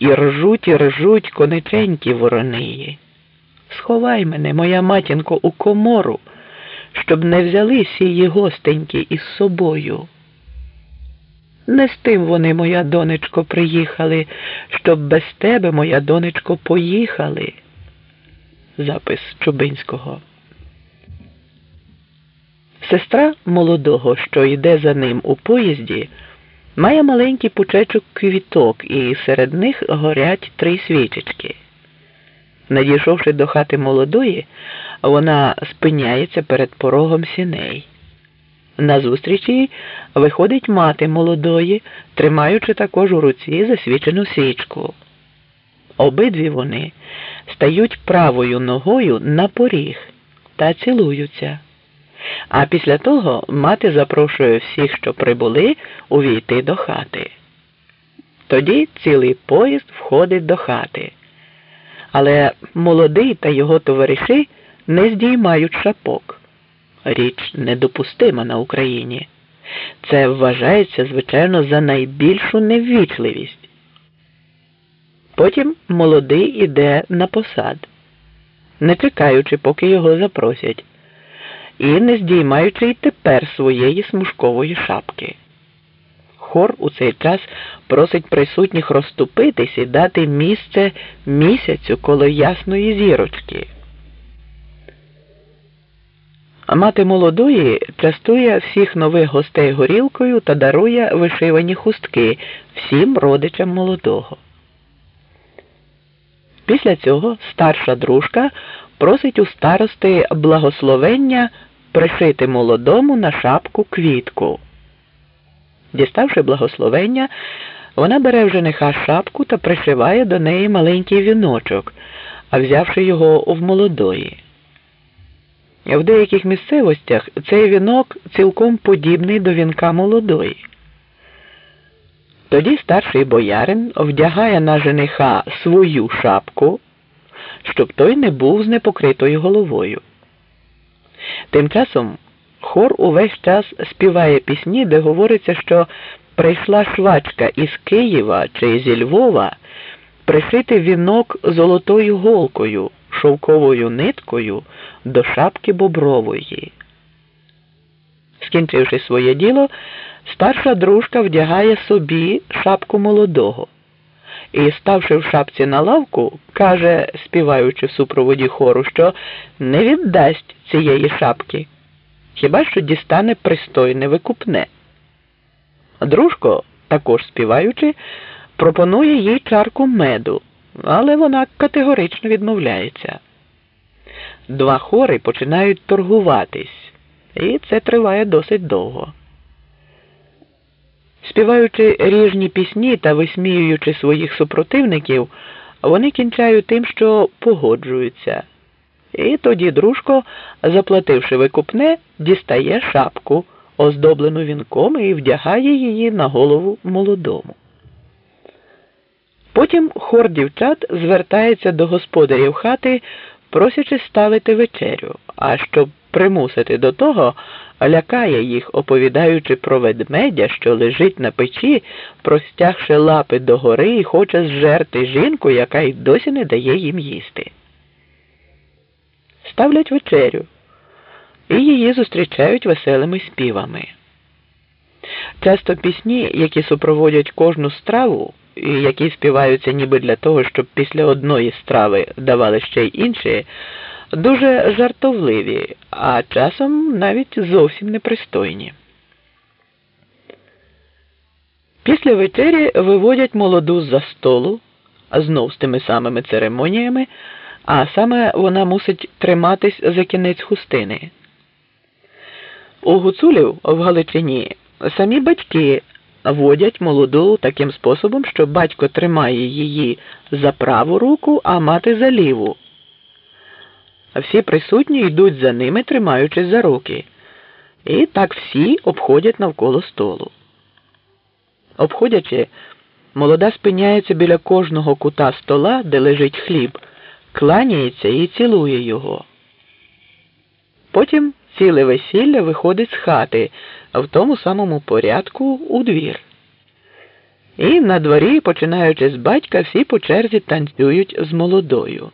і ржуть, і ржуть кониченькі ворониї. Сховай мене, моя матінко, у комору, щоб не взяли сії гостеньки із собою. Не з тим вони, моя донечко, приїхали, щоб без тебе, моя донечко, поїхали. Запис Чубинського. Сестра молодого, що йде за ним у поїзді, має маленький пучечок квіток, і серед них горять три свічечки. Надійшовши до хати молодої, вона спиняється перед порогом сіней. Назустріч їй виходить мати молодої, тримаючи також у руці засвічену свічку. Обидві вони стають правою ногою на поріг та цілуються. А після того мати запрошує всіх, що прибули, увійти до хати. Тоді цілий поїзд входить до хати. Але молодий та його товариші не здіймають шапок. Річ недопустима на Україні. Це вважається, звичайно, за найбільшу неввічливість. Потім молодий іде на посад, не чекаючи, поки його запросять і не здіймаючи й тепер своєї смужкової шапки. Хор у цей час просить присутніх розступитись і дати місце місяцю коло ясної зірочки. А Мати молодої частує всіх нових гостей горілкою та дарує вишивані хустки всім родичам молодого. Після цього старша дружка просить у старости благословення пришити молодому на шапку квітку. Діставши благословення, вона бере в жениха шапку та пришиває до неї маленький віночок, а взявши його в молодої. В деяких місцевостях цей вінок цілком подібний до вінка молодої. Тоді старший боярин вдягає на жениха свою шапку, щоб той не був з непокритою головою. Тим часом хор увесь час співає пісні, де говориться, що прийшла швачка із Києва чи зі Львова пришити вінок золотою голкою, шовковою ниткою до шапки бобрової. Скінчивши своє діло, старша дружка вдягає собі шапку молодого і, ставши в шапці на лавку, каже, співаючи в супроводі хору, що не віддасть цієї шапки, хіба що дістане пристойне викупне. Дружко, також співаючи, пропонує їй чарку меду, але вона категорично відмовляється. Два хори починають торгуватись, і це триває досить довго. Співаючи ріжні пісні та висміюючи своїх супротивників, вони кінчають тим, що погоджуються. І тоді дружко, заплативши викупне, дістає шапку, оздоблену вінком, і вдягає її на голову молодому. Потім хор дівчат звертається до господарів хати, просячи ставити вечерю, а щоб примусити до того, лякає їх, оповідаючи про ведмедя, що лежить на печі, простягши лапи догори і хоче зжерти жінку, яка й досі не дає їм їсти. Ставлять вечерю, і її зустрічають веселими співами. Часто пісні, які супроводять кожну страву, і які співаються ніби для того, щоб після одної страви давали ще й інші, дуже жартовливі, а часом навіть зовсім непристойні. Після вечері виводять молоду з-за столу, знов з тими самими церемоніями, а саме вона мусить триматись за кінець хустини. У гуцулів в Галичині самі батьки водять молоду таким способом, що батько тримає її за праву руку, а мати за ліву а всі присутні йдуть за ними, тримаючись за руки. І так всі обходять навколо столу. Обходячи, молода спиняється біля кожного кута стола, де лежить хліб, кланяється і цілує його. Потім ціле весілля виходить з хати в тому самому порядку у двір. І на дворі, починаючи з батька, всі по черзі танцюють з молодою.